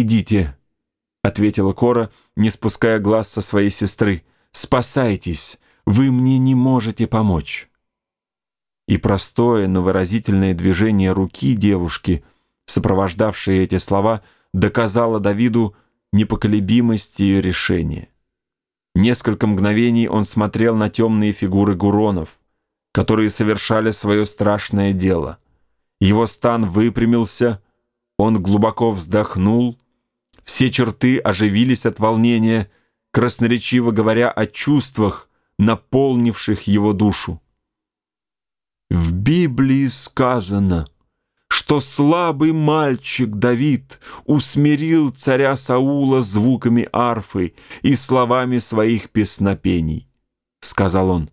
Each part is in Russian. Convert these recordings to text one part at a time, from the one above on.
«Идите», — ответила Кора, не спуская глаз со своей сестры. «Спасайтесь, вы мне не можете помочь». И простое, но выразительное движение руки девушки, сопровождавшее эти слова, доказало Давиду непоколебимость ее решения. Несколько мгновений он смотрел на темные фигуры гуронов, которые совершали свое страшное дело. Его стан выпрямился, он глубоко вздохнул, все черты оживились от волнения, красноречиво говоря о чувствах, наполнивших его душу. В Библии сказано, что слабый мальчик Давид усмирил царя Саула звуками арфы и словами своих песнопений, — сказал он.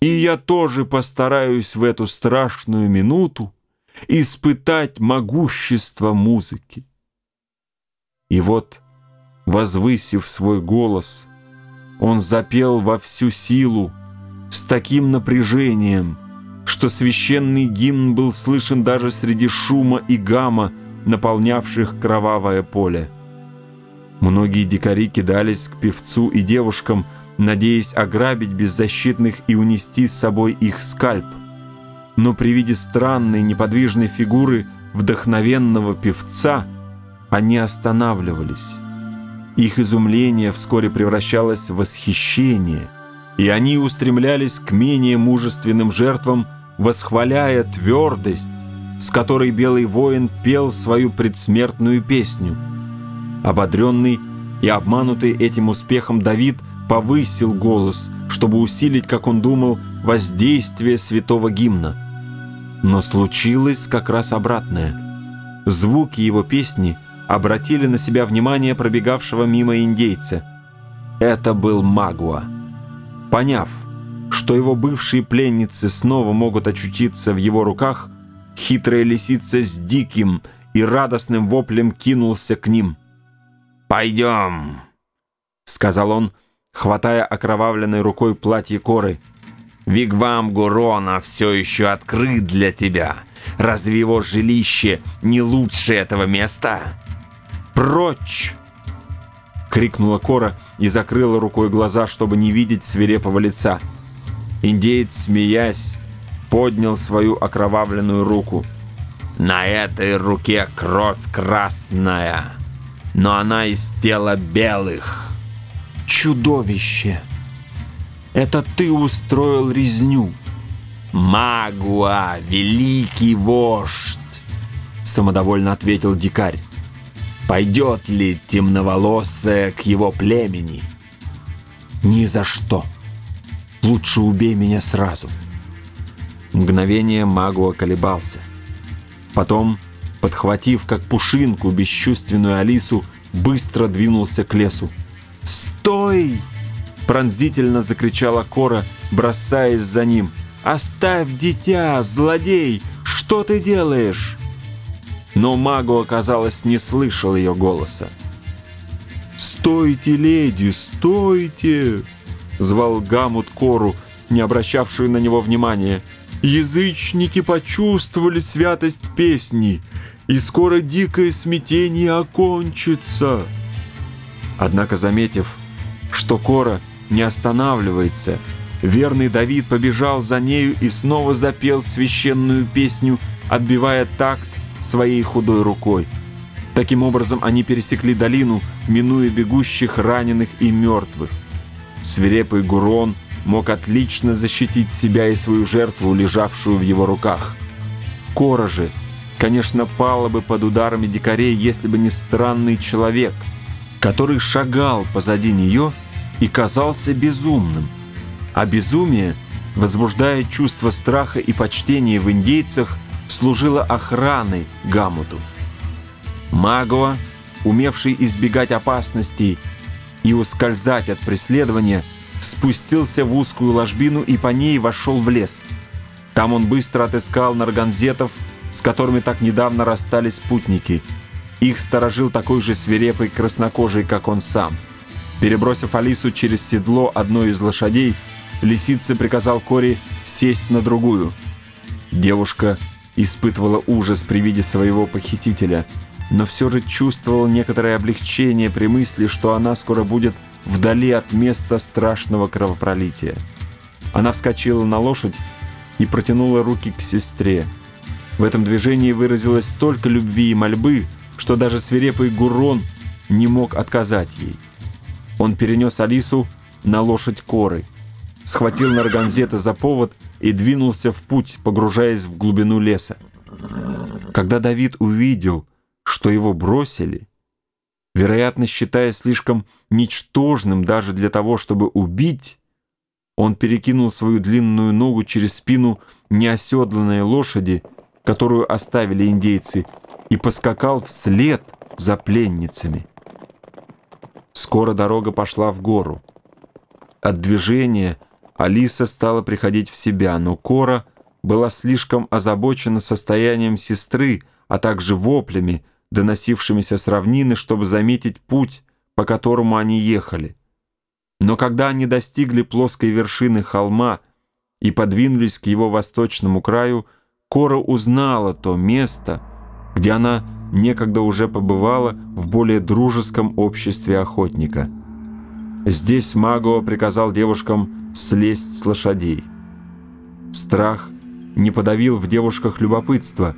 И я тоже постараюсь в эту страшную минуту испытать могущество музыки. И вот, возвысив свой голос, он запел во всю силу, с таким напряжением, что священный гимн был слышен даже среди шума и гамма, наполнявших кровавое поле. Многие дикари кидались к певцу и девушкам, надеясь ограбить беззащитных и унести с собой их скальп. Но при виде странной неподвижной фигуры вдохновенного певца – они останавливались. Их изумление вскоре превращалось в восхищение, и они устремлялись к менее мужественным жертвам, восхваляя твердость, с которой белый воин пел свою предсмертную песню. Ободренный и обманутый этим успехом Давид повысил голос, чтобы усилить, как он думал, воздействие святого гимна. Но случилось как раз обратное. Звуки его песни – обратили на себя внимание пробегавшего мимо индейца. Это был Магуа. Поняв, что его бывшие пленницы снова могут очутиться в его руках, хитрая лисица с диким и радостным воплем кинулся к ним. «Пойдем!» — сказал он, хватая окровавленной рукой платье коры. «Вигвам Гурона все еще открыт для тебя. Разве его жилище не лучше этого места?» «Прочь!» — крикнула Кора и закрыла рукой глаза, чтобы не видеть свирепого лица. Индеец, смеясь, поднял свою окровавленную руку. «На этой руке кровь красная, но она из тела белых. Чудовище! Это ты устроил резню!» «Магуа, великий вождь!» Самодовольно ответил дикарь. Пойдет ли темноволосая к его племени? Ни за что. Лучше убей меня сразу. Мгновение Магуа колебался. Потом, подхватив как пушинку бесчувственную Алису, быстро двинулся к лесу. «Стой!» — пронзительно закричала Кора, бросаясь за ним. «Оставь дитя, злодей! Что ты делаешь?» Но магу, оказалось, не слышал ее голоса. «Стойте, леди, стойте!» — звал Гамут Кору, не обращавшую на него внимания. «Язычники почувствовали святость песни, и скоро дикое смятение окончится!» Однако, заметив, что Кора не останавливается, верный Давид побежал за нею и снова запел священную песню, отбивая такт своей худой рукой. Таким образом, они пересекли долину, минуя бегущих раненых и мертвых. Свирепый Гурон мог отлично защитить себя и свою жертву, лежавшую в его руках. Кора конечно, пала бы под ударами дикарей, если бы не странный человек, который шагал позади нее и казался безумным. А безумие, возбуждая чувство страха и почтения в индейцах, служила охраной Гамуту. Магуа, умевший избегать опасностей и ускользать от преследования, спустился в узкую ложбину и по ней вошел в лес. Там он быстро отыскал нарганзетов, с которыми так недавно расстались путники. Их сторожил такой же свирепый краснокожий, как он сам. Перебросив Алису через седло одной из лошадей, лисица приказал Кори сесть на другую. Девушка испытывала ужас при виде своего похитителя, но все же чувствовал некоторое облегчение при мысли, что она скоро будет вдали от места страшного кровопролития. Она вскочила на лошадь и протянула руки к сестре. В этом движении выразилось столько любви и мольбы, что даже свирепый Гурон не мог отказать ей. Он перенес Алису на лошадь Коры, схватил Нарганзета за повод и двинулся в путь, погружаясь в глубину леса. Когда Давид увидел, что его бросили, вероятно, считая слишком ничтожным даже для того, чтобы убить, он перекинул свою длинную ногу через спину неоседланной лошади, которую оставили индейцы, и поскакал вслед за пленницами. Скоро дорога пошла в гору. От движения Алиса стала приходить в себя, но Кора была слишком озабочена состоянием сестры, а также воплями, доносившимися с равнины, чтобы заметить путь, по которому они ехали. Но когда они достигли плоской вершины холма и подвинулись к его восточному краю, Кора узнала то место, где она некогда уже побывала в более дружеском обществе охотника. Здесь Магова приказал девушкам слезть с лошадей. Страх не подавил в девушках любопытство,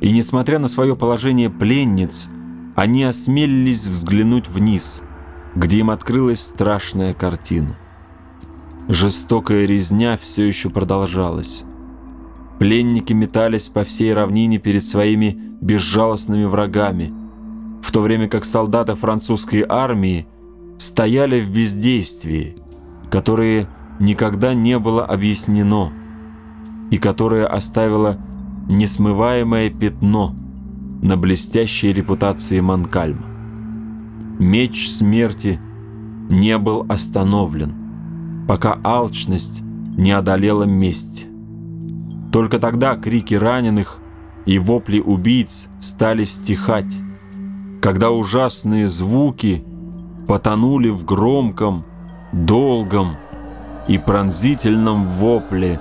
и, несмотря на свое положение пленниц, они осмелились взглянуть вниз, где им открылась страшная картина. Жестокая резня все еще продолжалась. Пленники метались по всей равнине перед своими безжалостными врагами, в то время как солдаты французской армии стояли в бездействии, которое никогда не было объяснено и которое оставило несмываемое пятно на блестящей репутации Манкальма. Меч смерти не был остановлен, пока алчность не одолела месть. Только тогда крики раненых и вопли убийц стали стихать, когда ужасные звуки потонули в громком, долгом и пронзительном вопле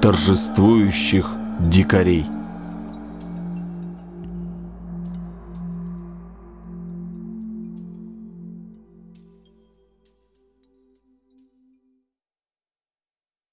торжествующих дикарей.